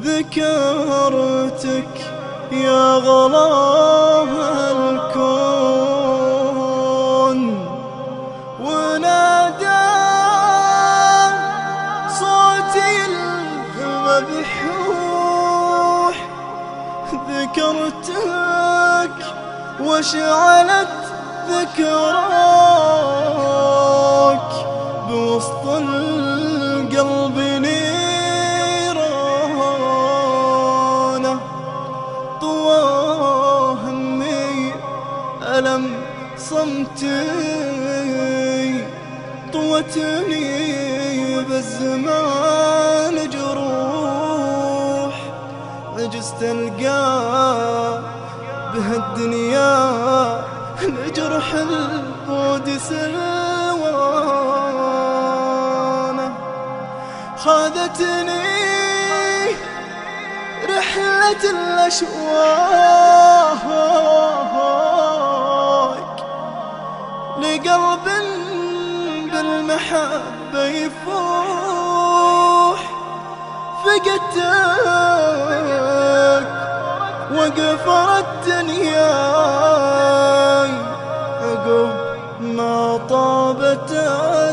ذكرتك يا غلاها الكون. ونادى صوتي المبحوح ذكرتك وشعلت ذكراك بوسط ألم صمتي طوتني بالزمان جروح عجزت القى بهالدنيا لجرح البود سلوانه خاذتني رحلة الأشواق. قلب بالمحبة يفوح فقدتك وقفرت دنياي عقب ما طابتك.